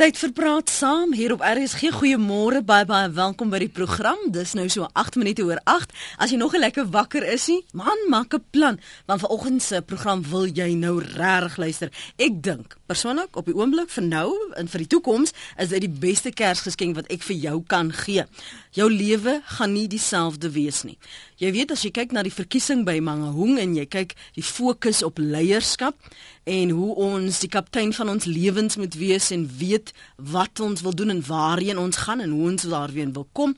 Tyd vir praat saam hier op RSG. Goeiemôre, baie baie welkom by die program. Dis nou so 8 minute oor 8. As jy nog 'n lekker wakker is nie, man, maak 'n plan, want vanoggend se program wil jy nou reg luister. Ek dink persoonlik op die oomblik vir nou en vir die toekoms is dit die beste Kersgeskenk wat ek vir jou kan gee. Jou lewe gaan nie dieselfde wees nie. Jy weet as jy kyk na die verkiesing by Mangaung en jy kyk die fokus op leierskap en hoe ons die kaptein van ons lewens moet wees en weet wat ons wil doen en waarheen ons gaan en hoe ons daarheen wil kom,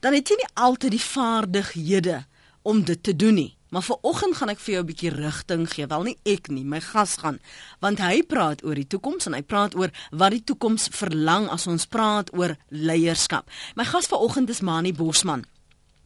dan het jy nie altyd die vaardighede om dit te doen nie. Maar vir oggend gaan ek vir jou 'n bietjie rigting gee. Wel nie ek nie, my gas gaan, want hy praat oor die toekoms en hy praat oor wat die toekoms verlang as ons praat oor leierskap. My gas vanoggend is Mani Bosman.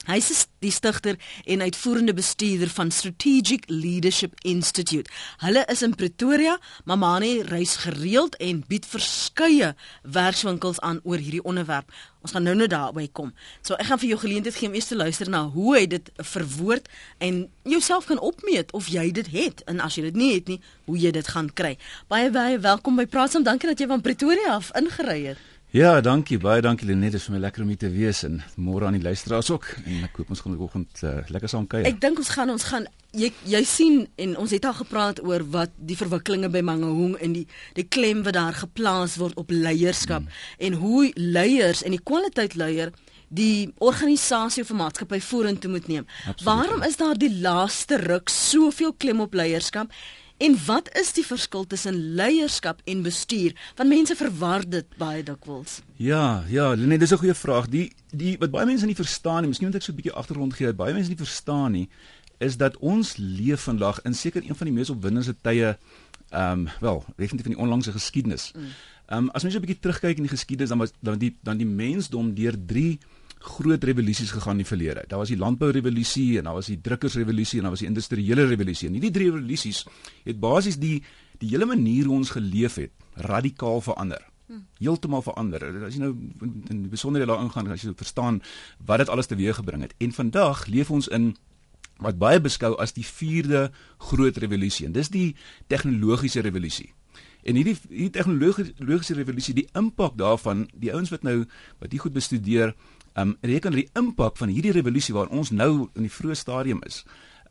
Hy is die stigter en uitvoerende bestuurder van Strategic Leadership Institute. Hulle is in Pretoria, maar Mani reis gereeld en bied verskeie werkswinkels aan oor hierdie onderwerp. Ons gaan nou net daarby kom. So ek gaan vir jou geleentheid gee om eers te luister na hoe hy dit verwoord en jouself kan opmeet of jy dit het en as jy dit nie het nie, hoe jy dit gaan kry. Baie baie welkom by Praat saam. Dankie dat jy van Pretoria af ingery het. Ja, dankie baie dankie Lenet, dit is vir my lekker om hier te wees en môre aan die luisteraars ook en ek hoop ons gaan vanoggend uh, lekker saam kuier. Ek dink ons gaan ons gaan jy jy sien en ons het al gepraat oor wat die verwikkelinge by Mangaung en die die klem wat daar geplaas word op leierskap hmm. en hoe leiers en die kwaliteit leier die organisasie of maatskappy vorentoe moet neem. Absoluut, Waarom is daar die laaste ruk soveel klem op leierskap? En wat is die verskil tussen leierskap en bestuur? Want mense verwar dit baie dikwels. Ja, ja, nee, dis 'n goeie vraag. Die die wat baie mense nie verstaan nie, miskien moet ek so 'n bietjie agtergrond gee. Baie mense nie verstaan nie is dat ons leef vandag in seker een van die mees opwindende tye ehm um, wel, definitief in die onlangse geskiedenis. Mm. Ehm um, as mens so 'n bietjie terugkyk in die geskiedenis dan was dan die dan die mensdom deur 3 groot revolusies gegaan in die verlede. Daar was die landbourevolusie en daar was die drukkersrevolusie en daar was die industriële revolusie. En hierdie drie revolusies het basies die die hele manier hoe ons geleef het radikaal verander. Heeltemal verander. As jy nou in besonderhede daar ingaan, as jy verstaan wat dit alles teweeggebring het. En vandag leef ons in wat baie beskou as die vierde groot revolusie. En dis die tegnologiese revolusie. En hierdie hierdie tegnologiese revolusie, die impak daarvan, die ouens wat nou wat hier goed bestudeer, um reken dat die impak van hierdie revolusie waar ons nou in die vroeë stadium is,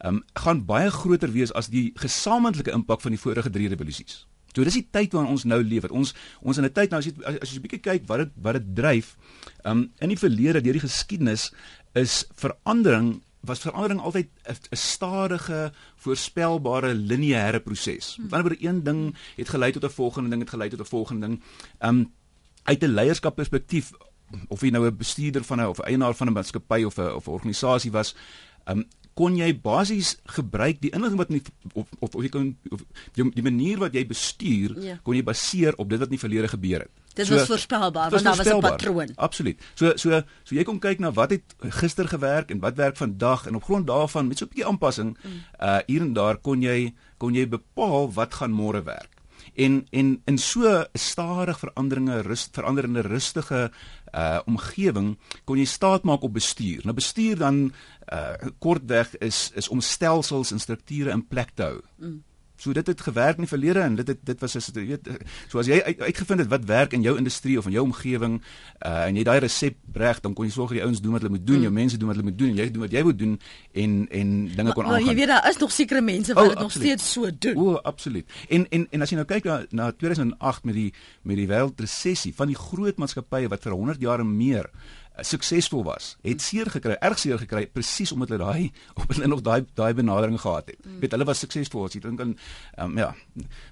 um gaan baie groter wees as die gesamentlike impak van die vorige drie revolusies. So dis die tyd waarin ons nou leef. Ons ons in 'n tyd nou as jy as jy 'n bietjie kyk wat dit wat dit dryf, um in die verlede deur die geskiedenis is verandering was verandering altyd 'n stadige, voorspelbare lineêre proses. Hmm. Wanneer een ding het gelei tot 'n volgende ding, het gelei tot 'n volgende ding. Um uit 'n leierskapperspektief of jy nou 'n bestuurder van 'n of eienaar van 'n maatskappy of 'n of 'n organisasie was, um, kon jy basies gebruik die inligting wat nie of of, of jy kon of die, die manier wat jy bestuur, ja. kon jy baseer op dit wat in die verlede gebeur het. Dit so, was voorspelbaar want daar was 'n patroon. Absoluut. So so so jy kom kyk na wat het gister gewerk en wat werk vandag en op grond daarvan met so 'n bietjie aanpassing mm. uh hier en daar kon jy kon jy bepaal wat gaan môre werk. En en in so stadig veranderinge rus veranderende rustige uh omgewing kon jy staat maak op bestuur. Nou bestuur dan uh kortweg is is om stelsels en strukture in plek te hou. Mm. So dit het gewerk in die verlede en dit het, dit was as jy weet so as jy uit, uitgevind het wat werk in jou industrie of in jou omgewing uh en jy daai resep reg dan kon jy sorg dat die ouens doen wat hulle moet doen, mm. jou mense doen wat hulle moet doen en jy doen wat jy moet doen en en dinge kon aangaan. Maar jy weet daar is nog sekere mense wat dit oh, nog steeds so doen. O, absoluut. En en en as jy nou kyk na na 2008 met die met die wêreldresessie van die groot maatskappye wat vir 100 jaar en meer suksesvol was, het seer gekry, erg seer gekry presies omdat hulle daai op hulle nog daai daai benadering gehad het. Mm. Weet hulle was suksesvol, as jy dink aan um, ja,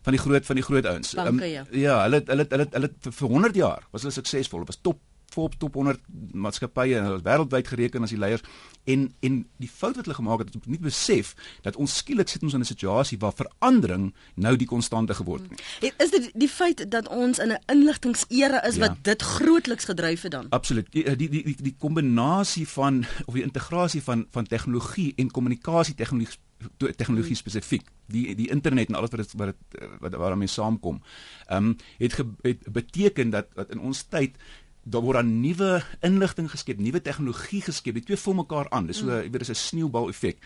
van die groot van die groot ouens. Um, ja, hulle hulle hulle hulle vir 100 jaar was hulle suksesvol. Hulle was top top top 100 maatskappye en hulle is wêreldwyd gereken as die leiers en en die fout wat hulle gemaak het, het nie besef dat ons skielik sit ons in 'n situasie waar verandering nou die konstante geword het. Hmm. Is dit die feit dat ons in 'n inligtingsera is ja. wat dit grootliks gedryf het dan? Absoluut. Die die die die kombinasie van of die integrasie van van tegnologie en kommunikasie tegnologie tegnologie hmm. spesifiek die die internet en alles wat dit wat dit wat waarmee saamkom. Ehm um, het, ge, het beteken dat dat in ons tyd daar word 'n nuwe inligting geskep, nuwe tegnologie geskep. Die twee vul mekaar aan. Dis so, mm. jy weet, dis 'n sneeubal effek.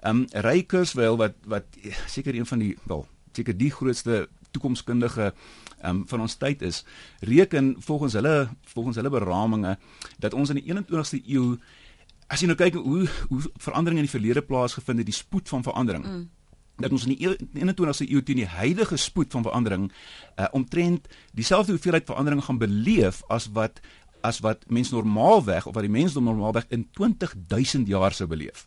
Ehm um, Ray Kurzweil wat wat seker een van die wel, seker die grootste toekomskundige um, van ons tyd is, reken volgens hulle volgens hulle beraminge dat ons in die 21ste eeu as jy nou kyk hoe hoe verandering in die verlede plaasgevind het, die spoed van verandering. Mm dat ons in die 21ste eeu teen die huidige spoed van verandering uh, omtrent dieselfde hoeveelheid verandering gaan beleef as wat as wat mens normaalweg of wat die mens normaalweg in 20000 jaar sou beleef.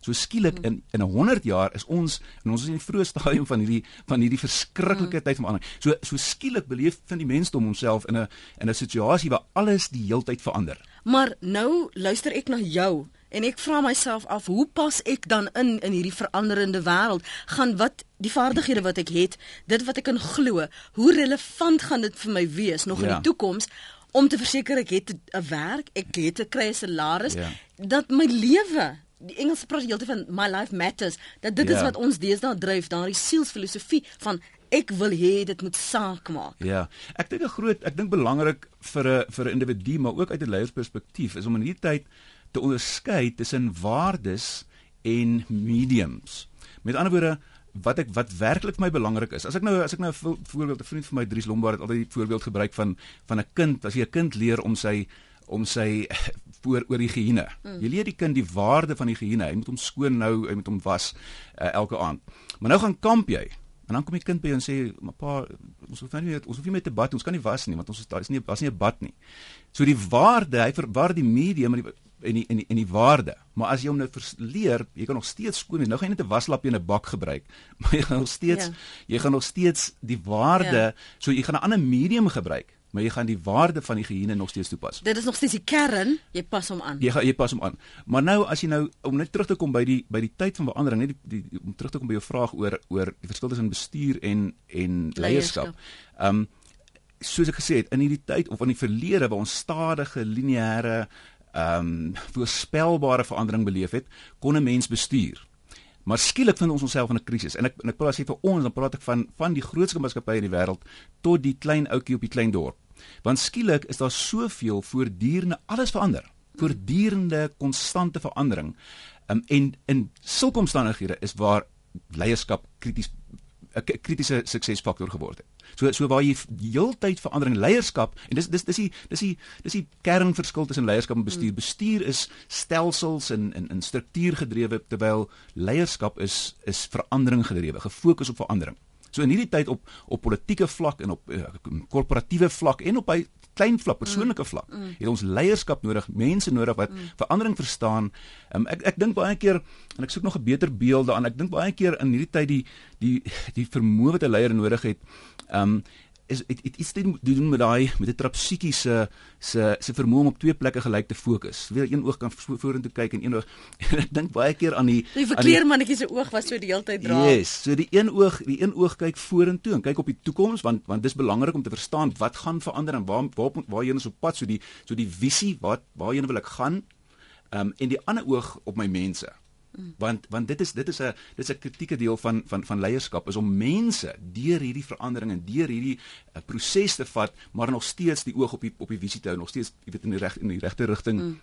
So skielik in in 100 jaar is ons en ons is in die vroeë stadium van hierdie van hierdie verskriklike tyd van verandering. So so skielik beleef van die mensdom homself in 'n in 'n situasie waar alles die heeltyd verander. Maar nou luister ek na jou En ek vra myself af, hoe pas ek dan in in hierdie veranderende wêreld? Gaan wat die vaardighede wat ek het, dit wat ek kan glo, hoe relevant gaan dit vir my wees nog ja. in die ja. toekoms om te verseker ek het 'n werk, ek het 'n krye salaris, ja. dat my lewe Die Engelse praat heeltyd van my life matters. Dat dit ja. is wat ons deesdae dryf, daardie sielsfilosofie van ek wil hê dit moet saak maak. Ja. Ek dink 'n groot, ek dink belangrik vir 'n vir 'n individu, maar ook uit 'n leiersperspektief is om in hierdie tyd te onderskei tussen waardes en mediums. Met ander woorde, wat ek wat werklik vir my belangrik is. As ek nou as ek nou 'n voorbeeld 'n vriend van my Dries Lombard het altyd die voorbeeld gebruik van van 'n kind, as jy 'n kind leer om sy om sy voor oor die higiene. Mm. Jy leer die kind die waarde van die higiene. Hy moet hom skoon hou, hy moet hom was uh, elke aand. Maar nou gaan kamp jy. En dan kom die kind by jou en sê, "Maar pa, ons hoef nie ons hoef nie met te bad, ons kan nie was nie, want ons is daar is nie was nie 'n bad nie." So die waarde, hy verwar die medium met die en die en die, en die waarde. Maar as jy hom nou leer, jy kan nog steeds skoon wees. Nou gaan jy net 'n waslapie en 'n bak gebruik, maar jy gaan nog steeds ja. jy gaan nog steeds die waarde, ja. so jy gaan 'n ander medium gebruik, maar jy gaan die waarde van die higiene nog steeds toepas. Dit is nog steeds die kern, jy pas hom aan. Jy gaan jy pas hom aan. Maar nou as jy nou om net terug te kom by die by die tyd van verandering, net die, die om terug te kom by jou vraag oor oor die verskil tussen bestuur en en leierskap. Ehm um, soos ek gesê het, in hierdie tyd of in die verlede waar ons stadige lineêre ehm um, voorspelbare verandering beleef het, kon 'n mens bestuur. Maar skielik vind ons onsself in 'n krisis en ek en ek praat jy vir ons dan praat ek van van die grootste maatskappye in die wêreld tot die klein ouetjie op die klein dorp. Want skielik is daar soveel voortdurende alles verander. Voortdurende konstante verandering. Um, en in sulke omstandighede is waar leierskap krities 'n kritiese suksesfaktor geword het. So so waar jy heeltyd verandering leierskap en dis dis dis die dis die dis die kernverskil tussen leierskap en bestuur. Hmm. Bestuur is stelsels en in in struktuur gedrewe terwyl leierskap is is verandering gedrewe, gefokus op verandering. So in hierdie tyd op op politieke vlak en op uh, korporatiewe vlak en op by klein vlak, persoonlike mm. vlak, mm. het ons leierskap nodig, mense nodig wat mm. verandering verstaan. Um, ek ek dink baie keer en ek soek nog 'n beter beeld daaraan. Ek dink baie keer in hierdie tyd die die die vermoë wat 'n leier nodig het. Um is dit dit is dit doen met daai met 'n trapsiekie se se se vermoë om op twee plekke gelyk te fokus. Weer een oog kan vorentoe kyk en een oog ek dink baie keer aan die Die verkleermannetjie se oog was so die hele tyd dra. Yes, so die een oog, die een oog kyk vorentoe en kyk op die toekoms want want dis belangrik om te verstaan wat gaan verander en waar waar waarheen ons op pad so die so die visie wat waarheen wil ek gaan. Ehm um, en die ander oog op my mense want want dit is dit is 'n dit is 'n kritieke deel van van van leierskap is om mense deur hierdie verandering en deur hierdie uh, proses te vat maar nog steeds die oog op die op die visie te hou nog steeds jy weet in die reg in die regte rigting mm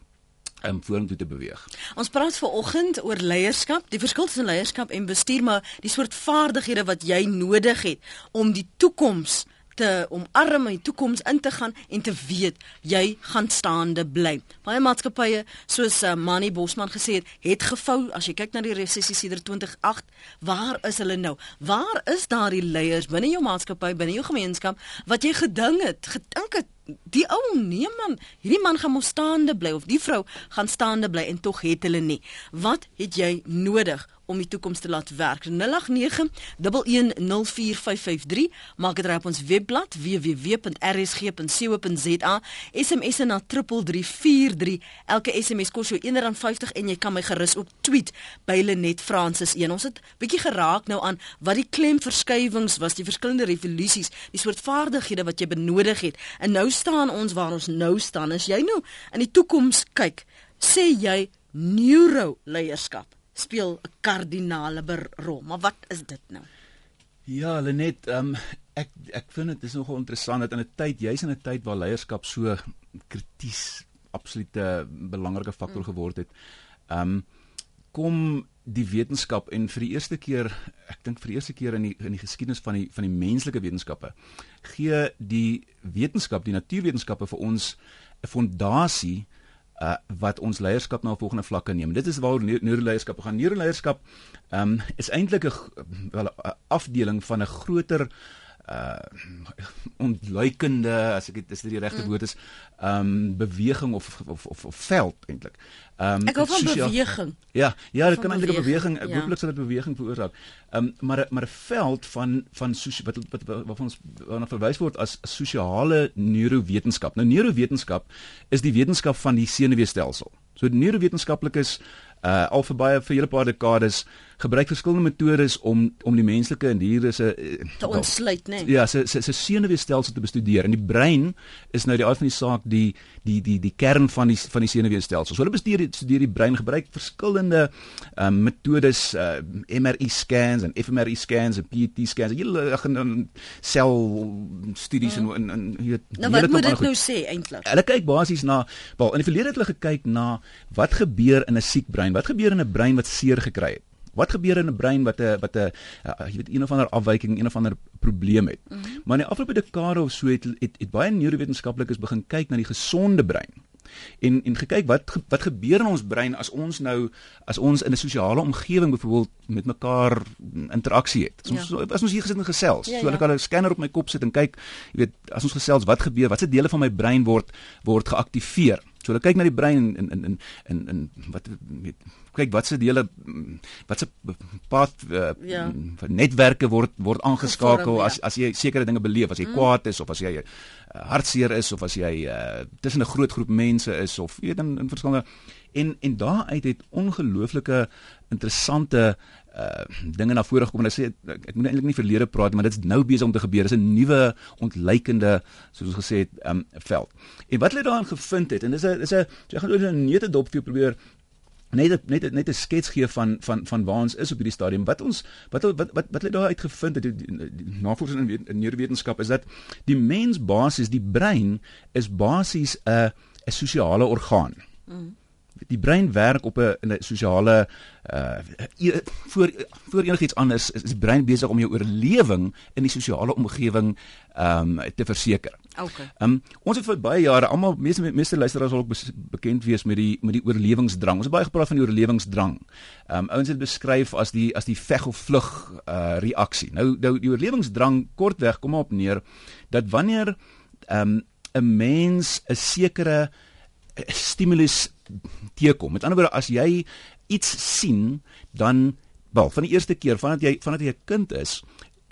om vorentoe te beweeg. Ons praat ver oggend oor leierskap, die verskil tussen leierskap en bestuur, maar die soort vaardighede wat jy nodig het om die toekoms te omarm en die toekoms in te gaan en te weet jy gaan staande bly. Baie maatskappye soos uh, Manny Bosman gesê het, het gevou as jy kyk na die resessie sedert 2008, waar is hulle nou? Waar is daardie leiers binne jou maatskappy, binne jou gemeenskap wat jy gedink het, gedink het die ou nee man, hierdie man gaan mos staande bly of die vrou gaan staande bly en tog het hulle nie. Wat het jy nodig om die toekoms te laat werk. 0891104553 maak dit reg op ons webblad www.rsg.co.za. SMS na 3343. Elke SMS kos jou R1.50 en jy kan my gerus op tweet by Lenet Francis 1. Ons het bietjie geraak nou aan wat die klemverskywings was, die verskillende revolusies, die soort vaardighede wat jy benodig het. En nou staan ons waar ons nou staan. As jy nou in die toekoms kyk, sê jy neuro leierskap speel 'n kardinale rol. Maar wat is dit nou? Ja, Lenet, um, ek ek vind dit is nogal interessant dat in 'n tyd, jy's in 'n tyd waar leierskap so krities absolute belangrike faktor mm. geword het. Um kom die wetenskap en vir die eerste keer, ek dink vir die eerste keer in die in die geskiedenis van die van die menslike wetenskappe, gee die wetenskap, die natuurwetenskappe vir ons 'n fondasie uh wat ons leierskap na 'n volgende vlak neem. Dit is waar neuroleierskap gaan. Neuroleierskap ehm um, is eintlik 'n wel 'n afdeling van 'n groter uh ontluikende as ek dit is dit die regte mm. woord is um beweging of of of, of veld eintlik. Um Ek hoor van sociaal, beweging. Ja, ja, dit kan eintlik 'n beweging, ja. hopelik sal dit beweging veroorsaak. Um maar maar 'n veld van van sosio wat wat wat ons waarna verwys word as sosiale neurowetenskap. Nou neurowetenskap is die wetenskap van die senuweestelsel. So neurowetenskaplikes uh al vir baie vir hele paar dekades gebruik verskillende metodes om om die menslike en diere se uh, te ontsluit, né? Nee. Ja, se se se senuweestelsel te bestudeer. En die brein is nou die aard van die saak die die die die kern van die van die senuweestelsel. So hulle bestudeer studeer die brein gebruik verskillende um uh, metodes uh MRI scans en fMRI scans en PET scans. Hulle gaan sel studies hmm. en en jy weet Nou wat moet dit nou sê eintlik? Hulle kyk basies na wel in die verlede het hulle gekyk na wat gebeur in 'n siek brein Wat gebeur in 'n brein wat seer gekry het? Wat gebeur in 'n brein wat 'n wat 'n uh, jy weet een of ander afwyking, een of ander probleem het? Mm -hmm. Maar in die afgelope dekade of so het het, het baie neurowetenskaplikes begin kyk na die gesonde brein en en gekyk wat wat gebeur in ons brein as ons nou as ons in 'n sosiale omgewing byvoorbeeld met mekaar interaksie het. As ons ja. as ons hier gesit en gesels, ja, so ek ja. kan 'n scanner op my kop sit en kyk, jy weet, as ons gesels, wat gebeur? Watse dele van my brein word word geaktiveer? So hulle kyk na die brein en in in in in wat weet kyk watse dele watse pad uh, ja. netwerke word word aangeskakel Gevorm, ja. as as jy sekere dinge beleef as jy mm. kwaad is of as jy uh, hartseer is of as jy uh, tussen 'n groot groep mense is of weet in, in verskillende en en daaruit het ongelooflike interessante uh dinge na vore gekom en ek sê ek, ek moet eintlik nie verlede praat maar dit is nou besig om te gebeur. Dis 'n nuwe ontleikende soos ons gesê het um veld. En wat hulle daarin gevind het en dis 'n dis 'n so ek gaan oor 'n neute dop vir probeer net net net 'n skets gee van van van waar ons is op hierdie stadium. Wat ons wat wat wat wat hulle daar uitgevind het die, die, die navorsing in, in neurowetenskap is dat die mens basies die brein is basies 'n 'n sosiale orgaan. Mm die brein werk op 'n 'n sosiale uh voor voor enigiets anders is die brein besig om jou oorlewing in die sosiale omgewing um te verseker. Okay. Um ons het vir baie jare almal meeste meeste luisteraars sal ook bekend wees met die met die oorlewingsdrang. Ons het baie gepraat van die oorlewingsdrang. Um ouens het beskryf as die as die veg of vlug uh reaksie. Nou nou die oorlewingsdrang kortweg kom op neer dat wanneer um 'n mens 'n sekere stimulus teekom. Met ander woorde, as jy iets sien, dan wel, van die eerste keer vandat jy vandat jy 'n kind is,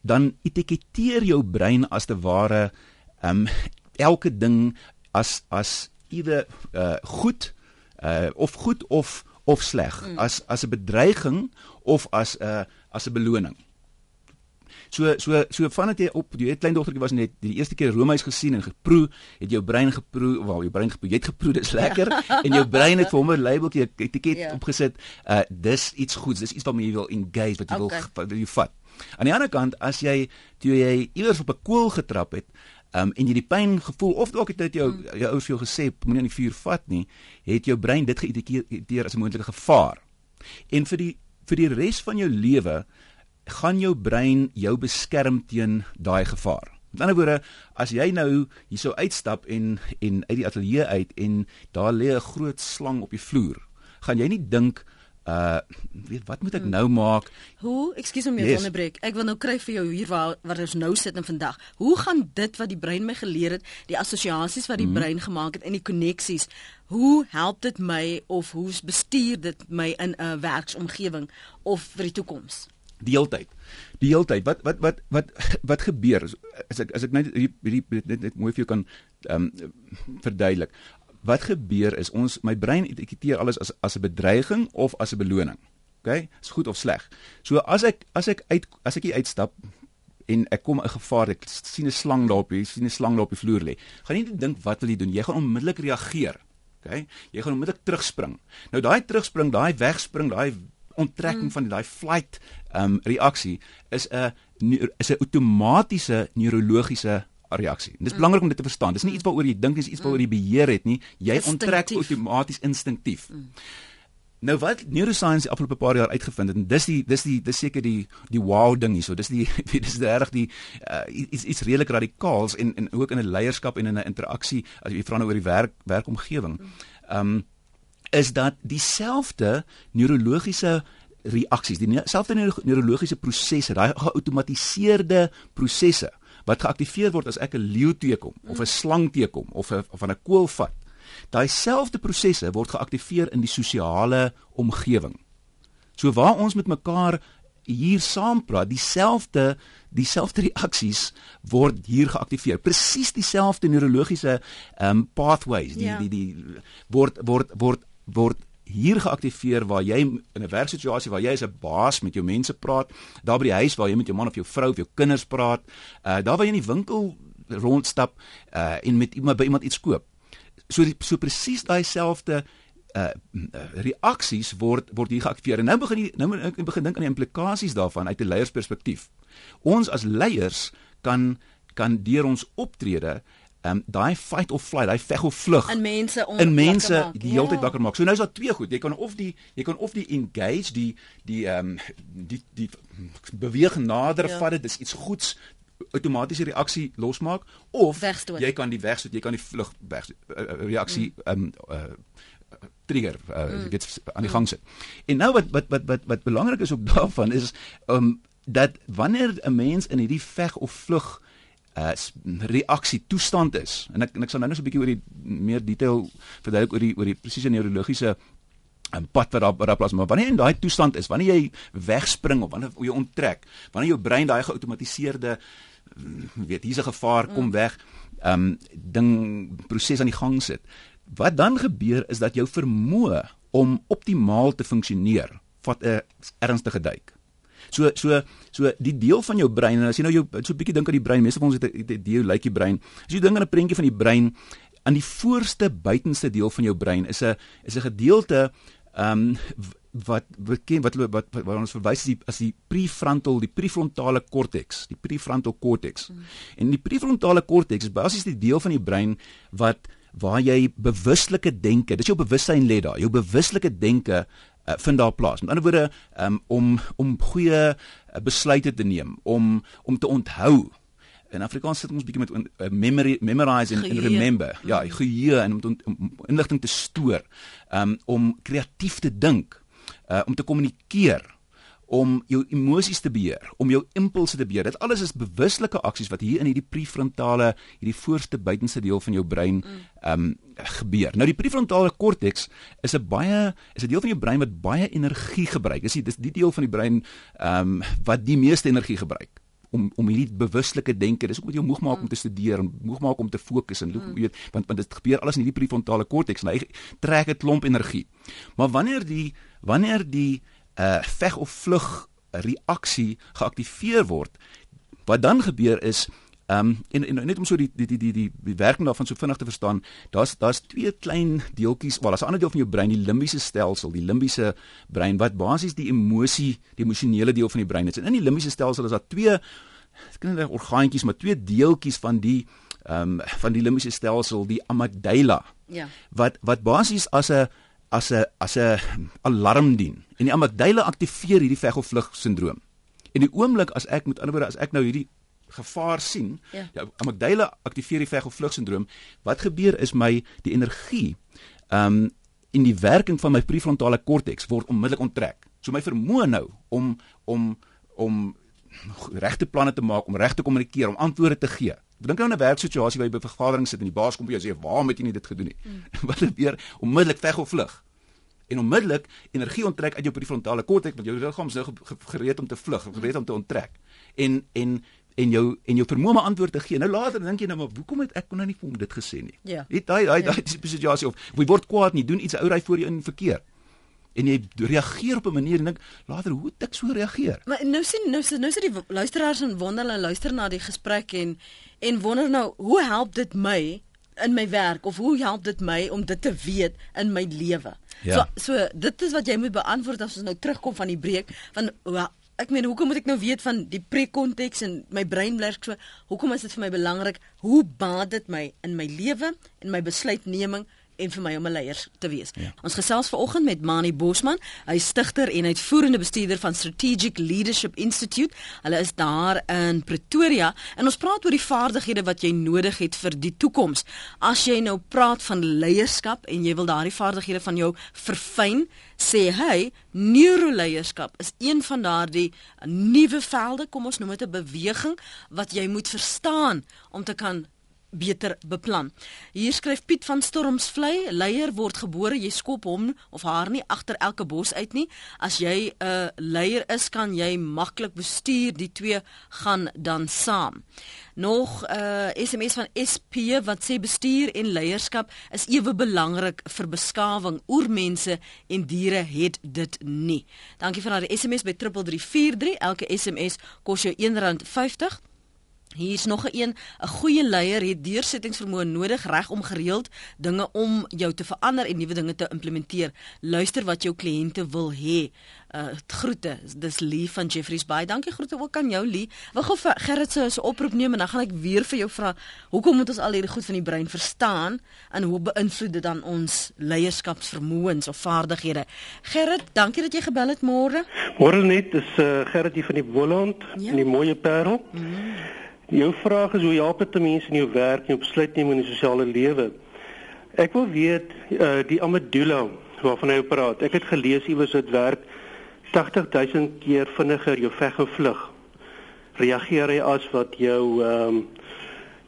dan etiketeer jou brein as te ware ehm um, elke ding as as iewers uh, goed uh, of goed of of sleg, mm. as as 'n bedreiging of as 'n uh, as 'n beloning. So so so vandat jy op jy klein dogtertjie was net die eerste keer roomys gesien en geproe, het jou brein geproe, wel jou brein geproe, jy het geproe, dis lekker ja. en jou brein het vir hom 'n labeltjie etiket ja. opgesit. Uh dis iets goeds, dis iets waarmee jy wil engage, wat jy okay. wil wil jy vat. Aan die ander kant, as jy toe jy iewers op 'n koel getrap het, um, en jy die pyn gevoel of dalk het dit jou mm. jou ouers vir jou gesê moenie aan die vuur vat nie, het jou brein dit geïdentifiseer as 'n moontlike gevaar. En vir die vir die res van jou lewe gaan jou brein jou beskerm teen daai gevaar. Met ander woorde, as jy nou hierso uitstap en en uit die ateljee uit en daar lê 'n groot slang op die vloer, gaan jy nie dink uh weet wat moet ek nou maak? Hoe? Ekskuus om jou yes. onderbreek. Ek wil nou kry vir jou hier waar waar ons nou sit en vandag. Hoe gaan dit wat die brein my geleer het, die assosiasies wat die mm. brein gemaak het en die koneksies, hoe help dit my of hoe bestuur dit my in 'n werksomgewing of vir die toekoms? Die heeltyd. Die heeltyd. Wat wat wat wat wat gebeur as ek as ek net hierdie net, net mooi vir jou kan ehm um, verduidelik. Wat gebeur is ons my brein etiketeer alles as as 'n bedreiging of as 'n beloning. OK? Is goed of sleg. So as ek as ek uit as ek uitstap en ek kom 'n gevaar, ek sien 'n slang daar op hier, sien 'n slang daar op die vloer lê. Gaan nie dink wat wil jy doen? Jy gaan onmiddellik reageer. OK? Jy gaan onmiddellik terugspring. Nou daai terugspring, daai wegspring, daai onttrekking mm. van daai flight um reaksie is 'n is 'n outomatiese neurologiese reaksie. Dit is mm. belangrik om dit te verstaan. Dis nie iets waaroor jy dink, dis iets waaroor jy beheer het nie. Jy onttrek outomaties instinktief. Mm. Nou wat neuroscience die afgelope paar jaar uitgevind het en dis die dis die dis seker die die wow ding hierso. Dis die dis reg die uh, iets iets redelik radikaals en en ook in 'n leierskap en in 'n interaksie as jy vra nou oor die werk werkomgewing. Ehm um, is dat dieselfde neurologiese reaksies, dieselfde neurologiese prosesse, daai geautomatiseerde prosesse wat geaktiveer word as ek 'n leeu teekom of 'n slang teekom of 'n van 'n kool vat. Daai selfde prosesse word geaktiveer in die sosiale omgewing. So waar ons met mekaar hier saam praat, dieselfde dieselfde reaksies word hier geaktiveer. Presies dieselfde neurologiese ehm um, pathways, die, ja. die die die word word word word hier geaktiveer waar jy in 'n werksituasie waar jy as 'n baas met jou mense praat, daar by die huis waar jy met jou man of jou vrou of jou kinders praat, uh daar waar jy in die winkel rondstap uh en met iemand by iemand iets koop. So die, so presies daai selfde uh reaksies word word hier geaktiveer. En nou begin jy nou begin dink aan die implikasies daarvan uit 'n leiersperspektief. Ons as leiers kan kan deur ons optrede ehm um, daai fight of flight, daai veg of vlug in mense om in mense die hele tyd ja. wakker maak. So nou is daar twee goed. Jy kan of die jy kan of die engage die die ehm um, die die beweeg nader ja. vat dit is iets goeds outomatiese reaksie losmaak of wegstoot. jy kan die wegstoot, jy kan die vlug weg uh, reaksie mm. ehm mm. um, uh, trigger uh, mm. dit aan die gang sit. En nou wat wat wat wat wat belangrik is ook daarvan is ehm um, dat wanneer 'n mens in hierdie veg of vlug uh reaksie toestand is. En ek en ek sal nou net so 'n bietjie oor die meer detail verduidelik oor die oor die presiese neurologiese en um, pad wat daar daar plaas maar wanneer jy in daai toestand is, wanneer jy wegspring of wanneer jy onttrek, wanneer jou brein daai geautomatiseerde mm, weet hier's 'n gevaar, kom mm. weg, um ding proses aan die gang sit. Wat dan gebeur is dat jou vermoë om optimaal te funksioneer vat 'n ernstige duik. So so so die deel van jou brein en as jy nou jou so 'n bietjie dink aan die brein, meeste van ons het 'n idee hoe lyk die brein. As jy dink aan 'n prentjie van die brein, aan die voorste buitenste deel van jou brein is 'n is 'n gedeelte ehm um, wat ken wat wat wat, wat ons verwys as die as die prefrontal die prefrontale korteks die prefrontal korteks mm. en die prefrontale korteks is basies die deel van die brein wat waar jy bewuslike denke dis jou bewussyn lê daar jou bewuslike denke uh, vind daar plaas. Met ander woorde, um, om om goeie uh, besluite te neem, om om te onthou. In Afrikaans sit ons bietjie met uh, memory memorize and, and remember. Ja, geheue en om, om inligting te stoor. Um om kreatief te dink, uh, om te kommunikeer om jou emosies te beheer, om jou impulse te beheer. Dit alles is bewuslike aksies wat hier in hierdie prefrontale, hierdie voorste buitenste deel van jou brein ehm um, gebeur. Nou die prefrontale korteks is 'n baie is 'n deel van jou brein wat baie energie gebruik. Dis die dis die deel van die brein ehm um, wat die meeste energie gebruik om om hierdie bewuslike denke, dis ook wat jou moeg maak om te studeer en moeg maak om te fokus en loop, weet want want dit gebeur alles in hierdie prefrontale korteks en hy trek 'n klomp energie. Maar wanneer die wanneer die uh, veg of vlug reaksie geaktiveer word. Wat dan gebeur is ehm um, en, en net om so die die die die die, die werking daarvan so vinnig te verstaan, daar's daar's twee klein deeltjies, wel, daar's 'n ander deel van jou brein, die limbiese stelsel, die limbiese brein wat basies die emosie, die emosionele deel van die brein is. En in die limbiese stelsel is daar twee kinderlike orgaantjies, maar twee deeltjies van die ehm um, van die limbiese stelsel, die amygdala. Ja. Wat wat basies as 'n as 'n as 'n alarm dien. En die amygdala aktiveer hierdie veg of vlug sindroom. En die oomblik as ek met ander woorde as ek nou hierdie gevaar sien, ja, ja amygdala aktiveer die veg of vlug sindroom. Wat gebeur is my die energie ehm um, in die werking van my prefrontale korteks word onmiddellik onttrek. So my vermoë nou om om om regte planne te maak, om reg te kommunikeer, om antwoorde te gee. Dink nou aan 'n werksituasie waar jy by 'n vergadering sit en die baas kom by jou sê, "Waarom het jy nie dit gedoen nie?" Mm. Wat gebeur? Onmiddellik veg of vlug. En onmiddellik energie onttrek uit jou prefrontale korteks want jou liggaam is nou gereed om te vlug, gereed om te onttrek. En en en jou en jou vermoë om antwoord te gee. Nou later dink jy nou maar hoekom het ek kon nou nie vir hom dit gesê nie? Ja. Het daai daai daai situasie of jy word kwaad nie, doen iets ou ry voor jou in verkeer en jy reageer op 'n manier en dink later hoe het ek so reageer? Maar nou sien nou nou sit die luisteraars en wonder hulle luister na die gesprek en en wonder nou hoe help dit my in my werk of hoe help dit my om dit te weet in my lewe? Ja. So so dit is wat jy moet beantwoord as ons nou terugkom van die breek van well, ek meen hoekom moet ek nou weet van die pre-konteks en my brein werk so? Hoekom is dit vir my belangrik? Hoe baat dit my in my lewe en my besluitneming en vir my om 'n leier te wees. Ja. Ons gesels vanoggend met Mani Bosman. Hy is stigter en uitvoerende bestuurder van Strategic Leadership Institute. Hulle is daar in Pretoria en ons praat oor die vaardighede wat jy nodig het vir die toekoms. As jy nou praat van leierskap en jy wil daardie vaardighede van jou verfyn, sê hy neuroleierskap is een van daardie nuwe velde, kom ons noem dit 'n beweging wat jy moet verstaan om te kan beter beplan. Hier skryf Piet van Stormsvlei, leier word gebore, jy skop hom of haar nie agter elke bos uit nie. As jy 'n uh, leier is, kan jy maklik bestuur, die twee gaan dan saam. Nog 'n uh, SMS van SP wat sê bestuur en leierskap is ewe belangrik vir beskawing. Oormense en diere het dit nie. Dankie vir daardie SMS by 3343. Elke SMS kos jou R1.50. Hier's nog 'n een, 'n goeie leier het deursettingsvermoë nodig reg om gereeld dinge om jou te verander en nuwe dinge te implementeer. Luister wat jou kliënte wil hê. Uh groete. Dis Lee van Jeffreys Bay. Dankie groete ook aan jou Lee. Wag of Gerrit se so oproep neem en dan gaan ek weer vir jou vra, hoekom moet ons al hierdie goed van die brein verstaan en hoe beïnvloed dit dan ons leierskapsvermoëns of vaardighede? Gerrit, dankie dat jy gebel het môre. Môre net, dis uh Gerrit hier van die Boland ja. in die mooie Parel. Mm. Jou vraag is hoe help dit mense in jou werk en op besluitneming in die sosiale lewe? Ek wil weet uh die amidula waarvan hy praat. Ek het gelees iewers dit werk 80000 keer vinniger jou veg en vlug. Reageer hy as wat jou ehm um,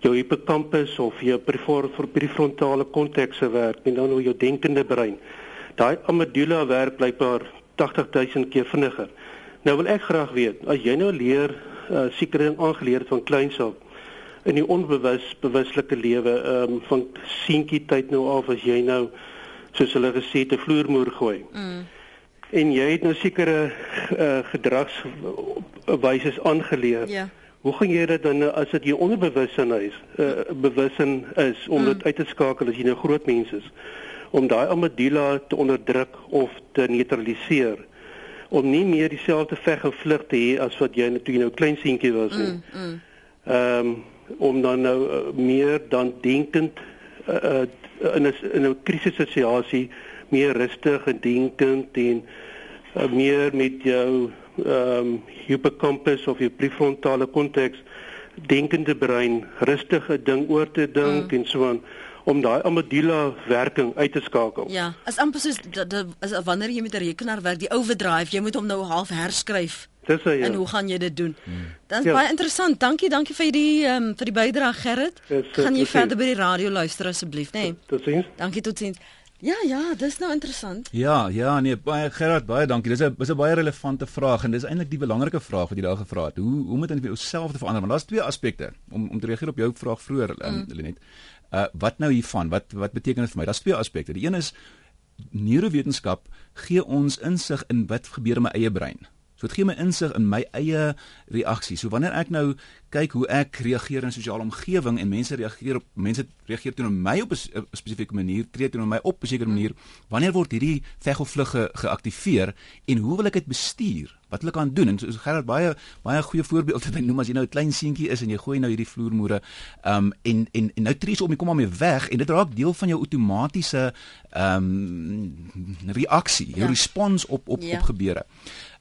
jou hippocampus of jou prefrontale kontekse werk en dan hoe jou denkende brein. Daai amidula werk blykbaar 80000 keer vinniger. Nou wil ek graag weet, as jy nou leer uh, sekere ding aangeleer het van kleins af in die onbewus bewuslike lewe um, van seentjie tyd nou af as jy nou soos hulle gesê te vloermoer gooi. Mm. En jy het nou sekere uh, gedragswyses aangeleer. Ja. Hoe gaan jy dit dan as dit jou onderbewussin is, uh, bewussin is om mm. dit uit te skakel as jy nou groot mens is om daai amidala te onderdruk of te neutraliseer? Om nie meer dieselfde veg en vlug te hê as wat jy toe jy nou klein seentjie was nie. Mm, mm. Ehm mm. um, om dan nou uh, meer dan denkend uh, uh, in 'n in 'n krisissituasie meer rustig en denkend en uh, meer met jou ehm um, hippocampus of jou prefrontale konteks denkende brein rustige ding oor te dink mm. en so aan om daai amidala werking uit te skakel. Ja, as amper soos as wanneer jy met 'n rekenaar werk, die overdrive, jy moet hom nou half herskryf. Dis hy. Ja. En hoe gaan jy dit doen? Hmm. Dit is ja. baie interessant. Dankie, dankie vir die ehm um, vir die bydrae Gerrit. Is, gaan jy verder by die radio luister asseblief, nê? Nee? Totsiens. Dankie totsiens. Ja, ja, dis nou interessant. Ja, ja, nee, baie Gerard, baie dankie. Dis 'n dis 'n baie relevante vraag en dis eintlik die belangrike vraag wat jy daar gevra het. Hoe hoe moet jy jouself te verander? Want daar's twee aspekte om om te reageer op jou vraag vroeër, um, mm. Lenet. Uh wat nou hiervan? Wat wat beteken dit vir my? Daar's twee aspekte. Die een is neurowetenskap gee ons insig in wat gebeur in my eie brein. So dit gee my insig in my eie reaksie. So wanneer ek nou kyk hoe ek reageer in 'n sosiale omgewing en mense reageer op mense reageer teenoor my op 'n spesifieke manier, tree teenoor my op 'n sekere manier, wanneer word hierdie veg of vlug ge geaktiveer en hoe wil ek dit bestuur? Wat wil ek aan doen? En so Gerard baie baie goeie voorbeelde wat hy noem as jy nou 'n klein seentjie is en jy gooi nou hierdie vloermoere um en en en nou tree jy om jy kom maar mee weg en dit raak deel van jou outomatiese um reaksie, jou ja. respons op op ja. op gebeure.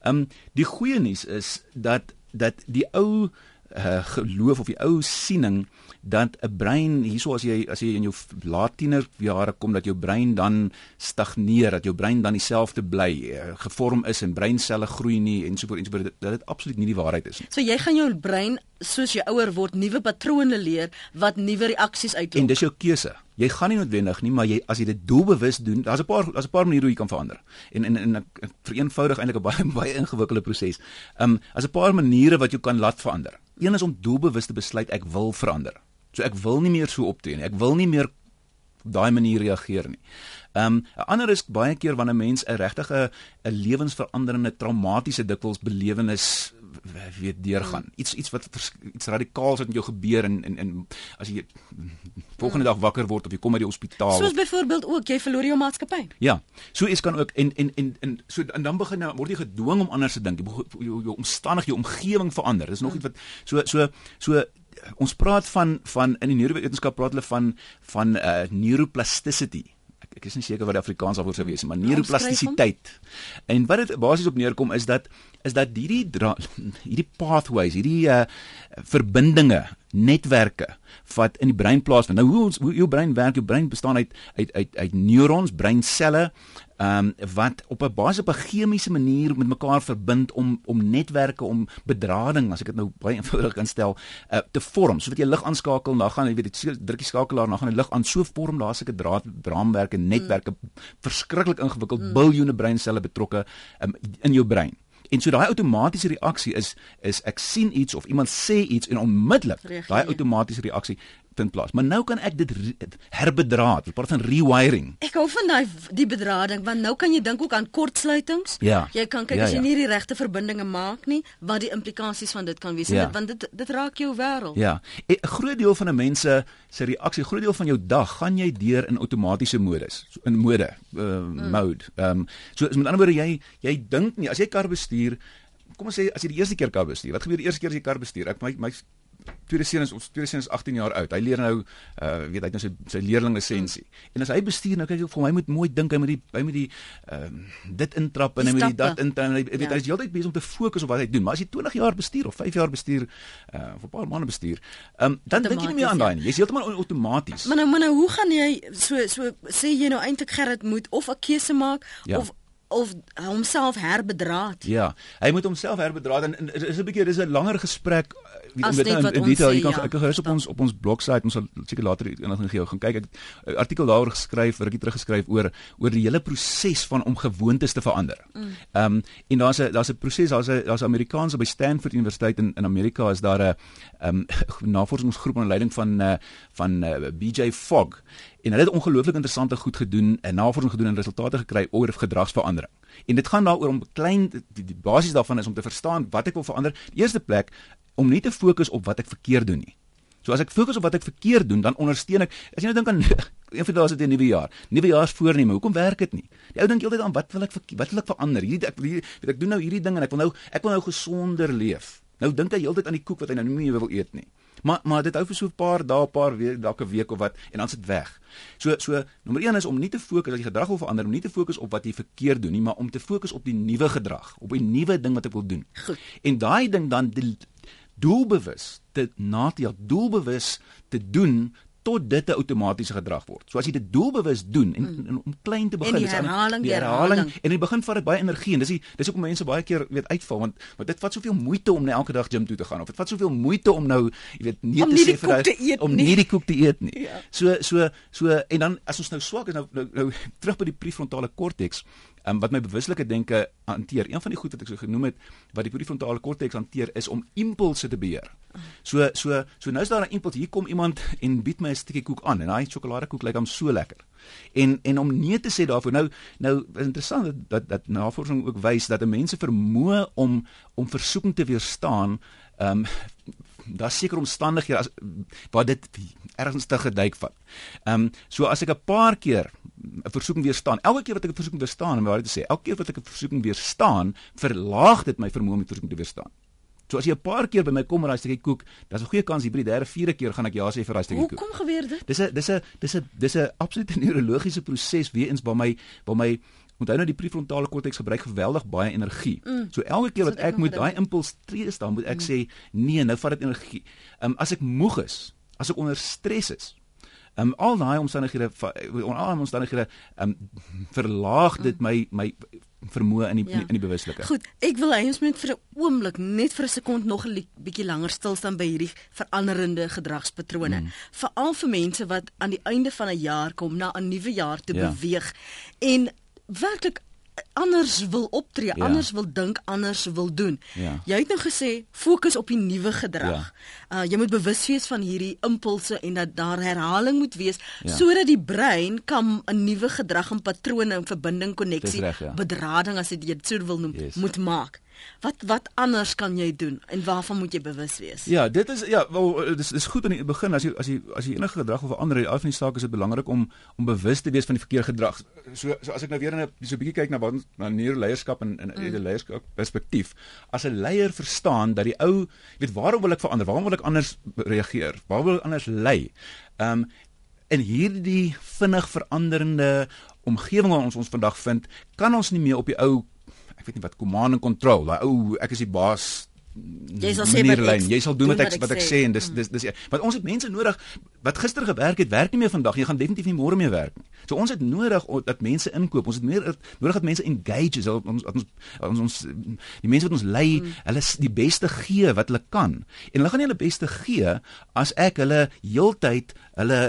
Um, die goeie nuus is dat dat die ou uh, geloof of die ou siening dat 'n brein hieso as jy as jy in jou laat tienerjare kom dat jou brein dan stagneer dat jou brein dan dieselfde bly uh, gevorm is en breinselle groei nie en so voort en so voort dat dit absoluut nie die waarheid is nie. So jy gaan jou brein soos jy ouer word nuwe patrone leer wat nuwe reaksies uitlok. En dis jou keuse. Jy gaan nie noodwendig nie, maar jy as jy dit doelbewus doen, daar's 'n paar daar's 'n paar maniere hoe jy kan verander. En en en ek vereenvoudig eintlik 'n baie baie ingewikkelde proses. Ehm um, as 'n paar maniere wat jy kan laat verander. Een is om doelbewus te besluit ek wil verander. So ek wil nie meer so optree nie. Ek wil nie meer daai manier reageer nie. Ehm um, 'n ander is baie keer wanneer 'n mens 'n regtig 'n lewensveranderende traumatiese dikwels belewenis weet deurgaan. Iets iets wat iets radikaals wat met jou gebeur en en en as jy volgende dag wakker word of jy kom uit die hospitaal. Soos byvoorbeeld ook jy verloor jou maatskappy. Ja. So iets kan ook en en en en so en dan begin nou word jy gedwing om anders te dink. Jou, jou omstandig, jou omgewing verander. Dis nog mm. iets wat so so so ons praat van van in die neurowetenskap praat hulle van van uh neuroplasticity ek is nie seker wat die Afrikaans daarvoor sou wees nie, maar neuroplastisiteit. En wat dit basies op neerkom is dat is dat hierdie hierdie pathways, hierdie uh, verbindinge, netwerke wat in die brein plaasvind. Nou hoe ons hoe jou brein werk, jou brein bestaan uit uit uit uit neurons, breinselle, ehm um, wat op 'n basiese op 'n chemiese manier met mekaar verbind om om netwerke om bedrading, as ek dit nou baie eenvoudig kan stel, uh, te vorm. So wat jy lig aanskakel, dan gaan jy weet dit drukkie skakelaar, dan gaan die lig aan so vorm, daar's 'n draad braamwerke, netwerke, mm. verskriklik ingewikkeld, mm. biljoene breinselle betrokke um, in jou brein. En so daai outomatiese reaksie is is ek sien iets of iemand sê iets en onmiddellik daai outomatiese reaksie vind plaas. Maar nou kan ek dit herbedraad. Ons praat van rewiring. Ek hou van daai die bedrading want nou kan jy dink ook aan kortsluitings. Ja. Jy kan kyk ja, as jy ja. nie die regte verbindinge maak nie, wat die implikasies van dit kan wees ja. dit, want dit dit raak jou wêreld. Ja. 'n Groot deel van 'n mens se reaksie, groot deel van jou dag gaan jy deur in outomatiese modus, in mode, uh, mm. mode. Ehm um, so met ander woorde jy jy dink nie as jy kar bestuur Kom ons sê as jy die eerste keer kar bestuur, wat gebeur die eerste keer as jy kar bestuur? Ek my my tweede seun is ons tweede seun is 18 jaar oud. Hy leer nou uh weet hy het nou sy sy leerling lisensie. Mm. En as hy bestuur nou kyk ek vir my moet mooi dink hy moet die hy moet die ehm uh, dit intrap en hy moet die dat intrap. Hy weet ja. hy is heeltyd besig om te fokus op wat hy doen. Maar as jy 20 jaar bestuur of 5 jaar bestuur uh of 'n paar maande bestuur, ehm um, dan dink jy nie meer aan daai nie. Jy's heeltemal outomaties. Maar nou maar nou hoe gaan jy so so sê jy nou eintlik Gerrit moet of 'n keuse maak ja. of of homself herbedraad. Ja, hy moet homself herbedraad en, en is 'n bietjie dis 'n langer gesprek weet om dit nou in, in detail jy kan ja, ek kan gerus op ons op ons blogsite ons sal seker later inligting gee gaan kyk ek 'n artikel daaroor geskryf rukkie terug geskryf oor oor die hele proses van om gewoontes te verander. Mm. Ehm um, en daar's 'n daar's 'n proses daar's 'n daar's Amerikaanse by Stanford Universiteit in in Amerika is daar 'n ehm um, navorsingsgroep onder leiding van uh, van uh, eh, BJ Fogg en hulle het ongelooflik interessante goed gedoen en navorsing gedoen en resultate gekry oor gedragsverandering. En dit gaan daaroor om klein die, die basis daarvan is om te verstaan wat ek wil verander. Die eerste plek om nie te fokus op wat ek verkeerd doen nie. So as ek fokus op wat ek verkeerd doen, dan ondersteun ek. As jy nou dink aan een van daai se 'n nuwe jaar, nuwe jaarsvoorneme, hoekom werk dit nie? Die ou dink heeltyd aan wat wil ek wat wil ek verander? Hierdie ek weet ek doen nou hierdie ding en ek wil nou ek wil nou gesonder leef. Nou dink hy heeltyd aan die koek wat hy nou nie meer wil eet nie. Maar maar dit hou vir so 'n paar dae, 'n paar week, dalk 'n week of wat en dan sit weg. So so nommer 1 is om nie te fokus dat jy gedrag wil verander, om nie te fokus op wat jy verkeerd doen nie, maar om te fokus op die nuwe gedrag, op die nuwe ding wat ek wil doen. Goed. En daai ding dan doelbewus te na te doelbewus te doen tot dit 'n outomatiese gedrag word. So as jy dit doelbewus doen en, mm. en om klein te begin, dis herhaling, die herhaling, herhaling en dit begin vat dit baie energie en dis die, dis hoekom mense baie keer weet uitval want want dit vat soveel moeite om net elke dag gym toe te gaan of dit vat soveel moeite om nou jy weet nee te sê vir daai om nie die koek te eet nie. Ja. So so so en dan as ons nou swak is nou nou, nou terug by die prefrontale korteks um, wat my bewuslike denke hanteer. Een van die goed wat ek so genoem het wat die prefrontale korteks hanteer is om impulse te beheer. So so so nou is daar 'n impuls. Hier kom iemand en bied my 'n stukkie koek aan en daai sjokoladekoek lyk hom so lekker. En en om nee te sê daarvoor. Nou nou is interessant dat dat, dat navorsing ook wys dat 'n mens se vermoë om om versoeking te weerstaan ehm um, daar seker omstandighede as waar dit ergens te geduik vat. Ehm um, so as ek 'n paar keer 'n versoeking weerstaan, elke keer wat ek 'n versoeking weerstaan, om waar te sê, elke keer wat ek 'n versoeking weerstaan, verlaag dit my vermoë om die versoeking te weerstaan. So as jy 'n paar keer by my kom en daai stukkie koek, dan is 'n goeie kans hier by die derde, vierde keer gaan ek ja sê vir daai stukkie koek. Hoe kom gebeur dit? Dis 'n dis 'n dis 'n dis 'n absolute neurologiese proses weer eens waar my waar my onthou nou die prefrontale korteks gebruik geweldig baie energie. Mm. So elke keer wat ek moet daai impuls tree staan, moet ek mm. sê nee, nou vat dit energie. Ehm um, as ek moeg is, as ek onder stres is, ehm um, al daai omstandighede al daai omstandighede ehm um, verlaag dit mm. my my vermoë in die ja. in die bewuslike. Goed, ek wil hê ons moet vir 'n oomblik net vir 'n sekond nog 'n bietjie langer stil staan by hierdie veranderende gedragspatrone. Mm. Veral vir mense wat aan die einde van 'n jaar kom na 'n nuwe jaar te ja. beweeg en werklik anders wil optree, ja. anders wil dink, anders wil doen. Ja. Jy het nou gesê fokus op die nuwe gedrag. Ja. Uh jy moet bewus wees van hierdie impulse en dat daar herhaling moet wees ja. sodat die brein kan 'n nuwe gedrag en patrone en verbinding koneksie ja. bedrading as jy dit sou wil noem yes. moet maak. Wat wat anders kan jy doen en waarvan moet jy bewus wees? Ja, dit is ja, wel dis dis goed aan die begin as jy as jy as jy enige gedrag wil verander, al van die sake is dit belangrik om om bewus te wees van die verkeerde gedrag. So so as ek nou weer in 'n so 'n bietjie kyk na wat na leierskap en in 'n mm. leierskap perspektief, as 'n leier verstaan dat die ou weet waarom wil ek verander? Waarom wil ek anders reageer? Waar wil ek anders lei? Ehm um, in hierdie vinnig veranderende omgewing waarin ons ons vandag vind, kan ons nie meer op die ou ek weet nie wat command and control, daai ou ek is die baas. Jy sal sê wat ek, jy sal doen, doen wat ek wat ek sê. en dis dis dis want ons het mense nodig wat gister gewerk het werk nie meer vandag. Jy gaan definitief nie môre meer werk nie. So ons het nodig dat mense inkoop. Ons het meer nodig dat mense engage is ons ons ons, ons die mense wat ons lei hmm. hulle die beste gee wat hulle kan. En hulle gaan nie hulle beste gee as ek hulle heeltyd hulle